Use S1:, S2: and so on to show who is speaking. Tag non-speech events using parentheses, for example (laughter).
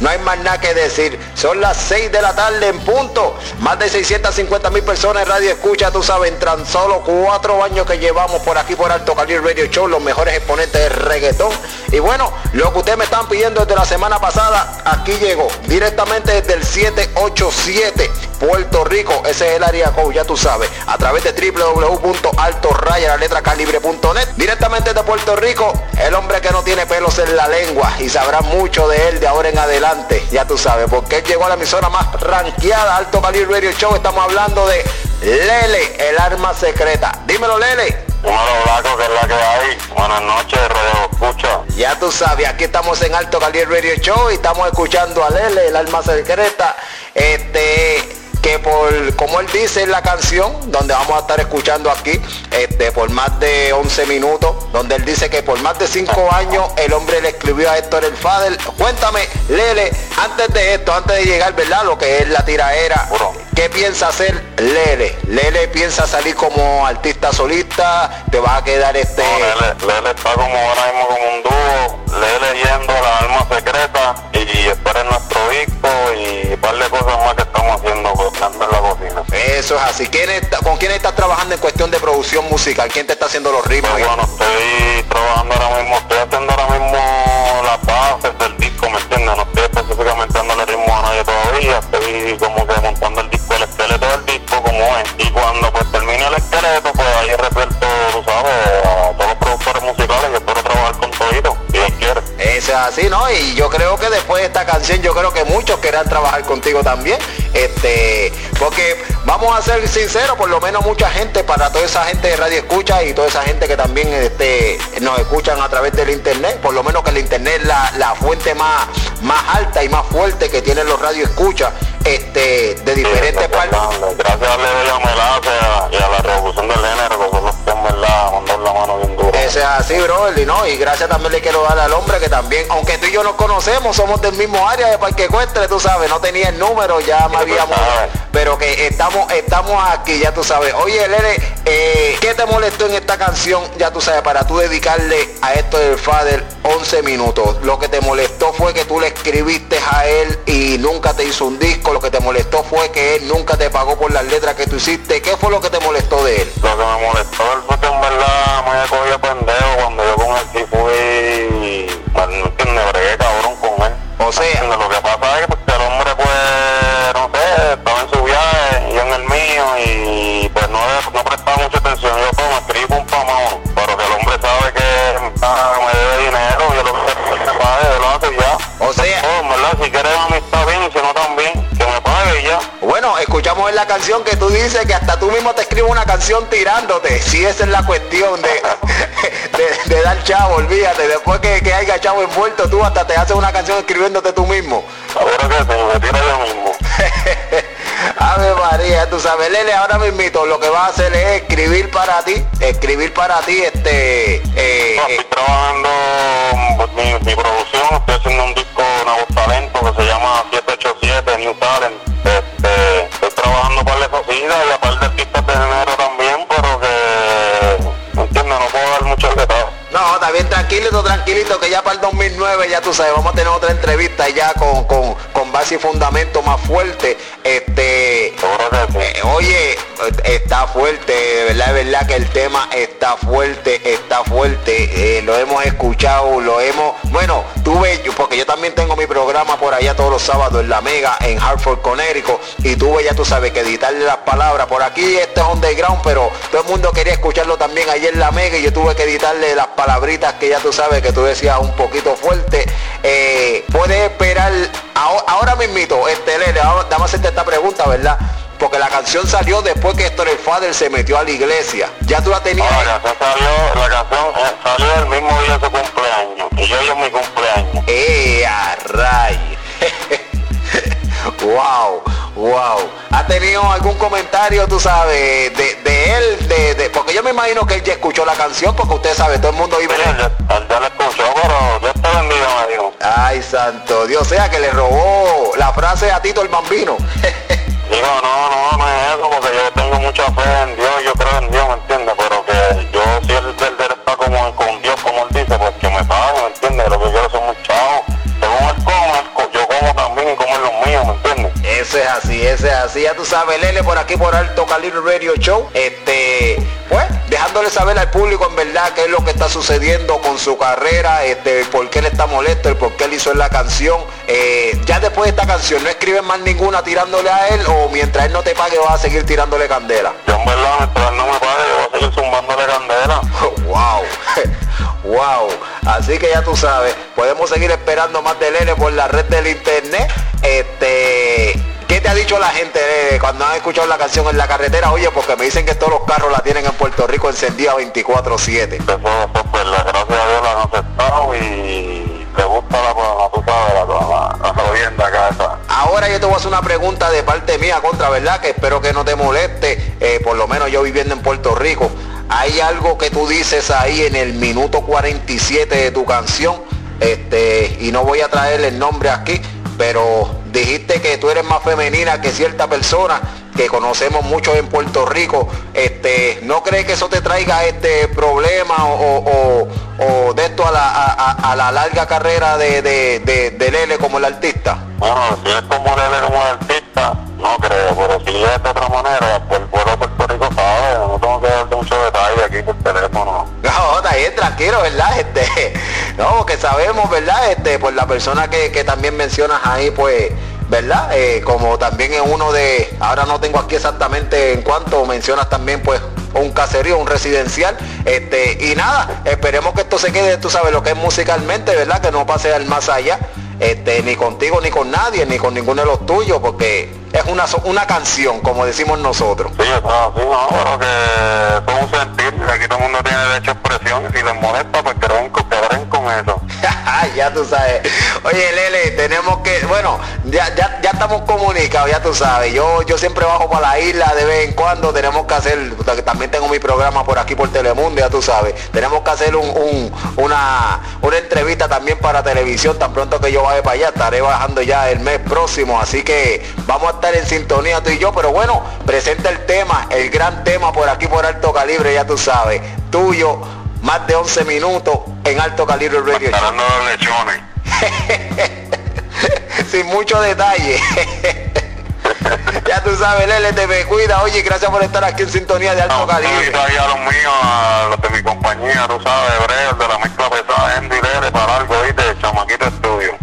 S1: No hay más nada que decir. Son las 6 de la tarde en punto. Más de 650 mil personas en radio escucha, tú sabes, en tan solo cuatro años que llevamos por aquí por Alto Calibre Radio Show, los mejores exponentes de reggaetón. Y bueno, lo que ustedes me están pidiendo desde la semana pasada, aquí llegó. Directamente desde el 787 Puerto Rico. Ese es el área code, ya tú sabes. A través de www.altorraya, la letra calibre.net. Directamente de Puerto Rico, el hombre que no tiene pelos en la lengua. Y sabrá mucho de él de ahora en adelante. Ya tú sabes, porque él llegó a la emisora más ranqueada, Alto Calibre Radio Show. Estamos hablando de Lele, el arma secreta. Dímelo, Lele.
S2: Dímelo, Blanco, que es la que hay. Buenas noches, Radio Escucha.
S1: Ya tú sabes, aquí estamos en Alto Calibre Radio Show y estamos escuchando a Lele, el alma secreta. Este, que por, como él dice en la canción, donde vamos a estar escuchando aquí, este, por más de 11 minutos, donde él dice que por más de 5 años el hombre le escribió a Héctor el Fadel. Cuéntame, Lele, antes de esto, antes de llegar, ¿verdad? Lo que es la tiraera, ¿qué piensa hacer Lele? Lele piensa salir como artista solista, te va a quedar este...
S2: No, Lele, Lele está como ahora mismo como un
S1: musical? ¿Quién te está haciendo los ritmos?
S2: Pues bueno, estoy trabajando ahora mismo, estoy haciendo ahora mismo las bases del disco, ¿me entiendes? No estoy específicamente dándole ritmo a nadie todavía, estoy como que montando el disco, el esqueleto del disco como es. Y cuando pues termine el esqueleto, pues ahí reparto, tú sabes, a todos los productores musicales y espero trabajar con todito, si Dios quiere.
S1: Eso es así, ¿no? Y yo creo que después de esta canción, yo creo que muchos querrán trabajar contigo también. Este, porque vamos a ser sinceros, por lo menos mucha gente, para toda esa gente de radio escucha y toda esa gente que también este, nos escuchan a través del internet, por lo menos que el internet es la, la fuente más, más alta y más fuerte que tienen los radio escucha este, de diferentes partes.
S2: Gracias a Leo Melaza y a la revolución del género, que son los que en verdad la mano bien duro.
S1: Ese es así, brother, y no, y gracias también le quiero dar al hombre que también, aunque tú y yo nos conocemos, somos del mismo área de Parque Cuestre, tú sabes, no tenía el número, ya me habíamos, pero que estamos, estamos aquí, ya tú sabes. Oye, Lele, eh, ¿qué te molestó en esta canción, ya tú sabes, para tú dedicarle a esto del Fader 11 minutos? Lo que te molestó fue que tú le escribiste a él y nunca te hizo un disco, lo que te molestó fue que él nunca te pagó por las letras que tú hiciste, ¿qué fue lo que te molestó de él?
S2: Lo que me molestó él fue que
S1: canción que tú dices que hasta tú mismo te escribes una canción tirándote. Si esa es la cuestión de, (laughs) de, de dar chavo, olvídate. Después que, que haya chavo envuelto, tú hasta te haces una canción escribiéndote tú mismo.
S2: Ahora que mismo. (laughs)
S1: Ave María, tú sabes, Lele, ahora mismito lo que va a hacer es escribir para ti, escribir para ti, este, eh,
S2: No, estoy trabajando pues, mi, mi producción, estoy haciendo un disco Nuevos Talentos que se llama 787 New Talent. Cocina y aparte artistas de género también, pero que, ¿me entiendes? No puedo dar muchos detalles.
S1: no, está bien tranquilito, tranquilito, que ya para el 2009, ya tú sabes, vamos a tener otra entrevista ya con, con, con base y fundamento más fuerte, este. Eh, oye, está fuerte, de verdad, verdad que el tema está fuerte, está fuerte, eh, lo hemos escuchado, lo hemos, bueno, tuve, porque yo también tengo mi programa por allá todos los sábados en La Mega, en Hartford, Connecticut, y tuve ya tú sabes que editarle las palabras, por aquí este es underground, pero todo el mundo quería escucharlo también ayer en La Mega y yo tuve que editarle las palabritas que ya tú sabes que tú decías un poquito fuerte, eh, puedes esperar, ahora, ahora mismito, este Lele, vamos a hacerte esta pregunta, ¿verdad? Porque la canción salió después que Héctor el Father se metió a la iglesia. Ya tú la tenías.
S2: Ahora, canción salió, la canción eh, salió el mismo día de su cumpleaños. Y yo en mi cumpleaños.
S1: ¡Eh, a ray! (laughs) wow, wow. ¿Ha tenido algún comentario, tú sabes, de, de él? De, de- porque yo me imagino que él ya escuchó la canción, porque usted sabe, todo el mundo vive
S2: Él ya, ya la escuchó, pero yo te bendiga, me dijo.
S1: Ay, santo Dios, sea que le robó la frase a Tito el Bambino. (laughs)
S2: Digo, no, no, no es eso,
S1: así. Ya tú sabes, Lele por aquí por Alto Calibre Radio Show. Este, pues, dejándole saber al público en verdad qué es lo que está sucediendo con su carrera, este, por qué él está molesto, el por qué él hizo la canción. Eh, ya después de esta canción, ¿no escriben más ninguna tirándole a él o mientras él no te pague vas a seguir tirándole candela?
S2: Yo en verdad, mientras no me pague, voy a seguir zumbándole candela. (laughs)
S1: wow. (laughs) wow. Así que ya tú sabes, podemos seguir esperando más de Lele por la red del internet. Este, ¿qué te ha dicho la gente Lele, cuando han escuchado la canción en la carretera? Oye, porque me dicen que todos los carros la tienen en Puerto Rico encendida 24/7.
S2: Eso, eso, pues, la gracias a Dios la han aceptado y te gusta la, la, tú sabes, la, la, la jodienda acá esa.
S1: Ahora yo te voy a hacer una pregunta de parte mía contra, ¿verdad? Que espero que no te moleste, eh, por lo menos yo viviendo en Puerto Rico. Hay algo que tú dices ahí en el minuto 47 de tu canción, este, y no voy a traer el nombre aquí, pero dijiste que tú eres más femenina que cierta persona que conocemos mucho en Puerto Rico. Este, ¿No crees que eso te traiga este problema o, o, o de esto a la, a, a la, larga carrera de, de, de, de Lele como el artista?
S2: Bueno, si es como Lele como el artista, no creo, pero si es de otra manera, pues el pueblo de Puerto Rico sabe, no tengo que darte mucho detalle aquí por teléfono.
S1: No, está bien, tranquilo, ¿verdad? (laughs) Este, no, que sabemos, ¿verdad? Este, por la persona que, que también mencionas ahí, pues, ¿verdad? Eh, como también es uno de, ahora no tengo aquí exactamente en cuanto mencionas también, pues, un caserío, un residencial, este, y nada, esperemos que esto se quede, tú sabes lo que es musicalmente, ¿verdad? Que no pase al más allá este, ni contigo ni con nadie, ni con ninguno de los tuyos, porque es una una canción, como decimos nosotros.
S2: Sí, está así, no, pero que es un sentir, aquí todo el mundo tiene derecho a expresión, y si les molesta, pues que ven, con eso. (laughs)
S1: ya tú sabes. Oye, Lele, tenemos que, bueno, ya, ya, ya estamos comunicados, ya tú sabes. Yo, yo siempre bajo para la isla de vez en cuando, tenemos que hacer, también tengo mi programa por aquí por Telemundo, ya tú sabes. Tenemos que hacer un, un, una, una entrevista también para televisión, tan pronto que yo vaya para allá, estaré bajando ya el mes próximo, así que vamos a estar en sintonía tú y yo, pero bueno, presenta el tema, el gran tema por aquí por alto calibre, ya tú sabes, tuyo, más de 11 minutos en alto calibre radio.
S2: lechones. (laughs)
S1: Sin mucho detalle. (laughs) ya tú sabes, Lele, te me cuida. Oye, gracias por estar aquí en sintonía de alto
S2: no,
S1: calibre.
S2: a los míos, a los de mi compañía, tú sabes, de la mezcla pesada, Andy Lele, para algo, ¿viste? Chamaquito Estudio.